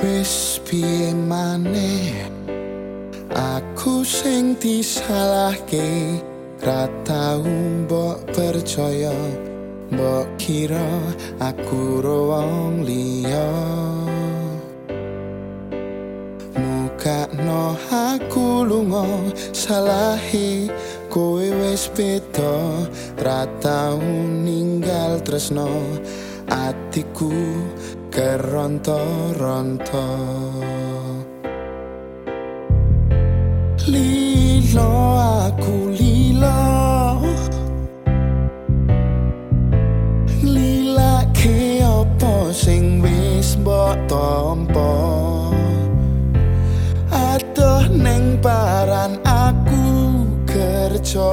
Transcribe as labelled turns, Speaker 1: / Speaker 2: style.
Speaker 1: Wis piye maneh? Aku sing disalahke Ra tau mbok percaya. Mbok kira aku wong liya. Muka no aku lunga salahi kowe wis beda. Ra tau ninggal tresno atiku keronto-ronto Lilo aku lilo. Nglilake opo sing wis mbok tompo? Adoh neng paran aku kerja